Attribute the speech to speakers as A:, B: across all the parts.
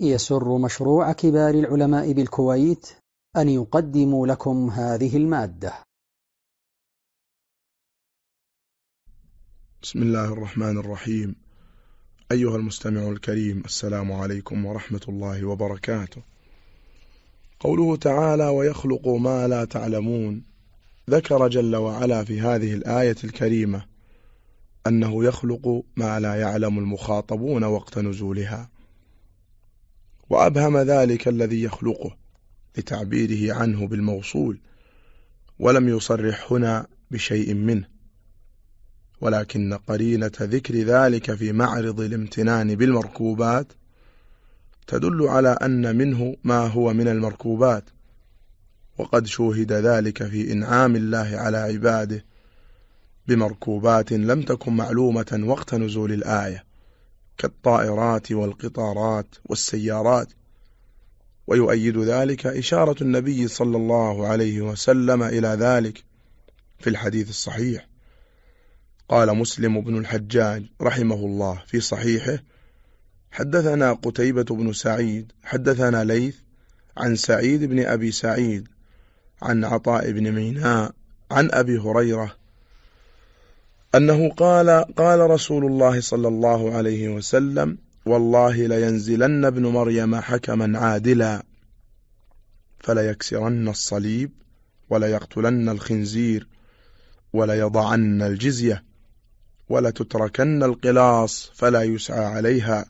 A: يسر مشروع كبار العلماء بالكويت أن يقدم لكم هذه المادة.
B: بسم الله الرحمن الرحيم. أيها المستمع الكريم السلام عليكم ورحمة الله وبركاته. قوله تعالى ويخلق ما لا تعلمون ذكر جل وعلا في هذه الآية الكريمة أنه يخلق ما لا يعلم المخاطبون وقت نزولها. وأبهم ذلك الذي يخلقه لتعبيره عنه بالموصول ولم يصرح هنا بشيء منه ولكن قرينة ذكر ذلك في معرض الامتنان بالمركوبات تدل على أن منه ما هو من المركوبات وقد شوهد ذلك في إنعام الله على عباده بمركوبات لم تكن معلومة وقت نزول الآية. كالطائرات والقطارات والسيارات. ويؤيد ذلك إشارة النبي صلى الله عليه وسلم إلى ذلك في الحديث الصحيح. قال مسلم بن الحجاج رحمه الله في صحيحه حدثنا قتيبة بن سعيد حدثنا ليث عن سعيد بن أبي سعيد عن عطاء بن ميناء عن أبي هريرة أنه قال قال رسول الله صلى الله عليه وسلم والله لينزلن ابن مريم حكما عادلا فليكسرن الصليب وليقتلن الخنزير وليضعن الجزية ولتتركن القلاص فلا يسعى عليها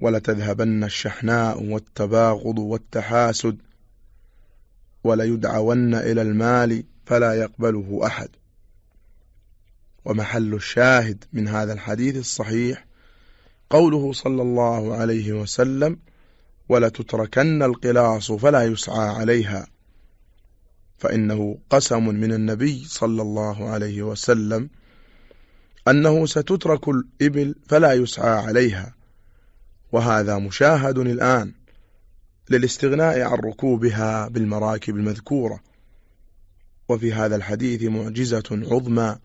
B: ولتذهبن الشحناء والتباغض والتحاسد وليدعون إلى المال فلا يقبله أحد. ومحل الشاهد من هذا الحديث الصحيح قوله صلى الله عليه وسلم ولتتركن القلاص فلا يسعى عليها فإنه قسم من النبي صلى الله عليه وسلم أنه ستترك الإبل فلا يسعى عليها وهذا مشاهد الآن للاستغناء عن ركوبها بالمراكب المذكورة وفي هذا الحديث معجزة عظمى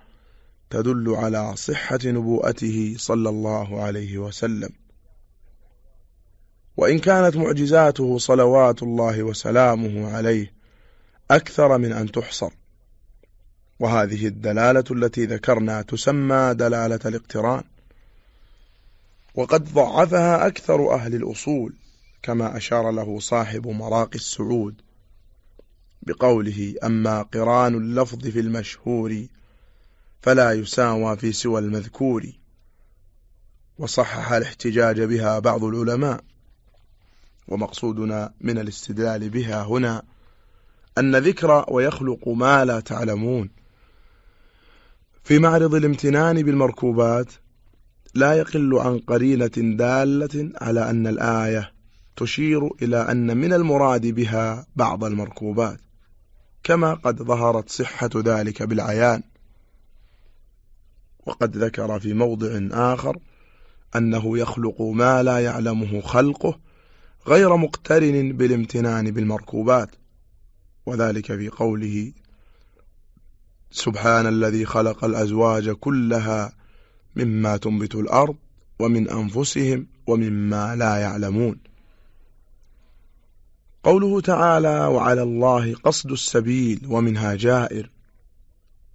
B: تدل على صحة نبوءته صلى الله عليه وسلم. وإن كانت معجزاته صلوات الله وسلامه عليه أكثر من أن تحصر. وهذه الدلالة التي ذكرنا تسمى دلالة الاقتران. وقد ضعفها أكثر أهل الأصول كما أشار له صاحب مراقي السعود بقوله أما قران اللفظ في المشهور فلا يساوى في سوى المذكور. وصحح الاحتجاج بها بعض العلماء. ومقصودنا من الاستدلال بها هنا أن ذكر ويخلق ما لا تعلمون. في معرض الامتنان بالمركوبات لا يقل عن قرينة دالة على أن الآية تشير إلى أن من المراد بها بعض المركوبات كما قد ظهرت صحة ذلك بالعيان. وقد ذكر في موضع آخر أنه يخلق ما لا يعلمه خلقه غير مقترن بالامتنان بالمركوبات وذلك في قوله سبحان الذي خلق الأزواج كلها مما تنبت الأرض ومن أنفسهم ومما لا يعلمون. قوله تعالى وعلى الله قصد السبيل ومنها جائر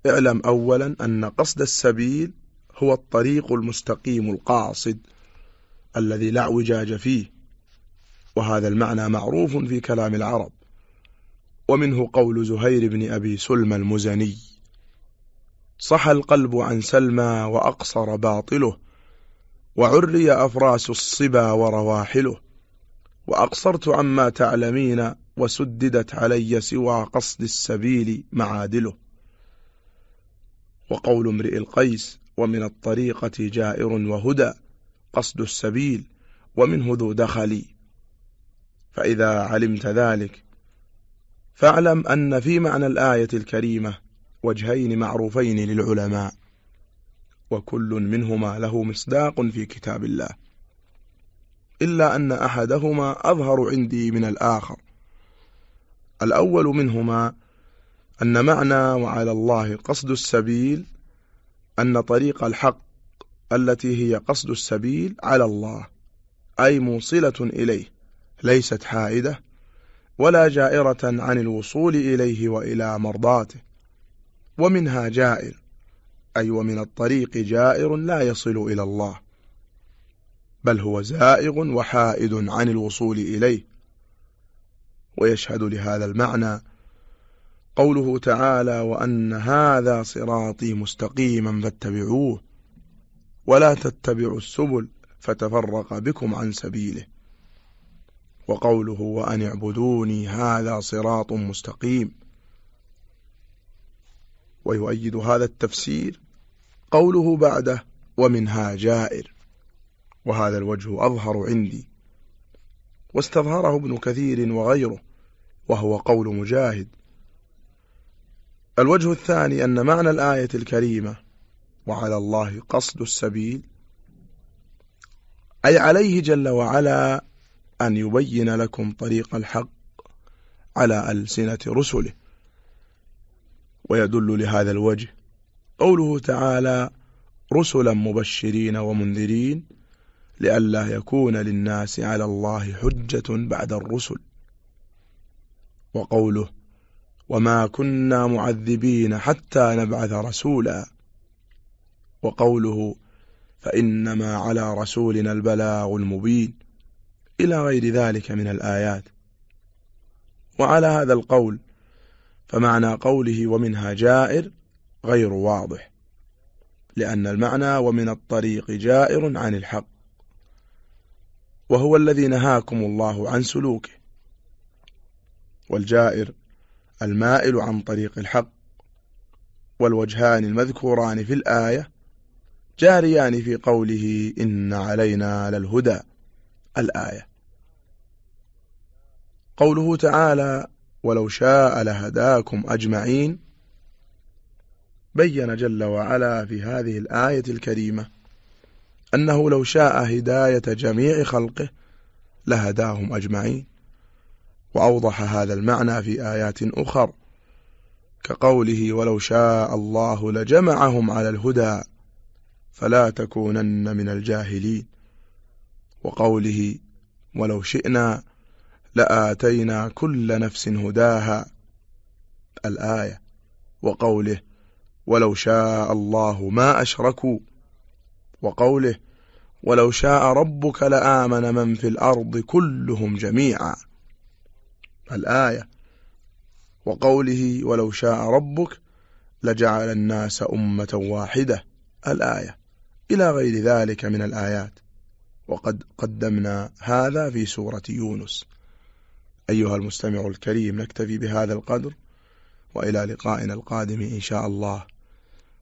B: اعلم أولا أن قصد السبيل هو الطريق المستقيم القاصد الذي لا اعوجاج فيه وهذا المعنى معروف في كلام العرب ومنه قول زهير بن أبي سلمى المزني صح القلب عن سلمى وأقصر باطله وعري أفراس الصبا ورواحله وأقصرت عما تعلمين وسددت علي سوى قصد السبيل معادله. وقول امرئ القيس ومن الطريقة جائر وهدى قصد السبيل ومنه ذو دخلي فإذا علمت ذلك فاعلم أن في معنى الآية الكريمة وجهين معروفين للعلماء وكل منهما له مصداق في كتاب الله. إلا أن أحدهما أظهر عندي من الآخر. الأول منهما أن معنى وعلى الله قصد السبيل أن طريق الحق التي هي قصد السبيل على الله أي موصلة إليه ليست حائدة ولا جائرة عن الوصول إليه وإلى مرضاته ومنها جائر أي ومن الطريق جائر لا يصل إلى الله بل هو زائغ وحائد عن الوصول إليه ويشهد لهذا المعنى قوله تعالى وأن هذا صراطي مستقيما فاتبعوه ولا تتبعوا السبل فتفرق بكم عن سبيله. وقوله وأن اعبدوني هذا صراط مستقيم. ويؤيد هذا التفسير قوله بعده ومنها جائر. وهذا الوجه أظهر عندي. واستظهره ابن كثير وغيره وهو قول مجاهد. الوجه الثاني أن معنى الآية الكريمة وعلى الله قصد السبيل أي عليه جل وعلا أن يبين لكم طريق الحق على ألسنة رسله. ويدل لهذا الوجه قوله تعالى رسلا مبشرين ومنذرين لئلا يكون للناس على الله حجة بعد الرسل وقوله وما كنا معذبين حتى نبعث رسولا. وقوله فإنما على رسولنا البلاغ المبين. إلى غير ذلك من الآيات. وعلى هذا القول فمعنى قوله ومنها جائر غير واضح. لأن المعنى ومن الطريق جائر عن الحق. وهو الذي نهاكم الله عن سلوكه. والجائر المائل عن طريق الحق والوجهان المذكوران في الآية جاريان في قوله إن علينا للهدى الآية. قوله تعالى ولو شاء لهداكم أجمعين بين جل وعلا في هذه الآية الكريمة أنه لو شاء هداية جميع خلقه لهداهم أجمعين. وأوضح هذا المعنى في آيات أخر كقوله ولو شاء الله لجمعهم على الهدى فلا تكونن من الجاهلين وقوله ولو شئنا لآتينا كل نفس هداها الآية وقوله ولو شاء الله ما أشركوا وقوله ولو شاء ربك لآمن من في الأرض كلهم جميعا الآية. وقوله ولو شاء ربك لجعل الناس أمة واحدة الآية. إلى غير ذلك من الآيات. وقد قدمنا هذا في سورة يونس. أيها المستمع الكريم نكتفي بهذا القدر. وإلى لقائنا القادم إن شاء الله.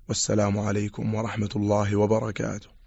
B: والسلام عليكم ورحمة الله وبركاته.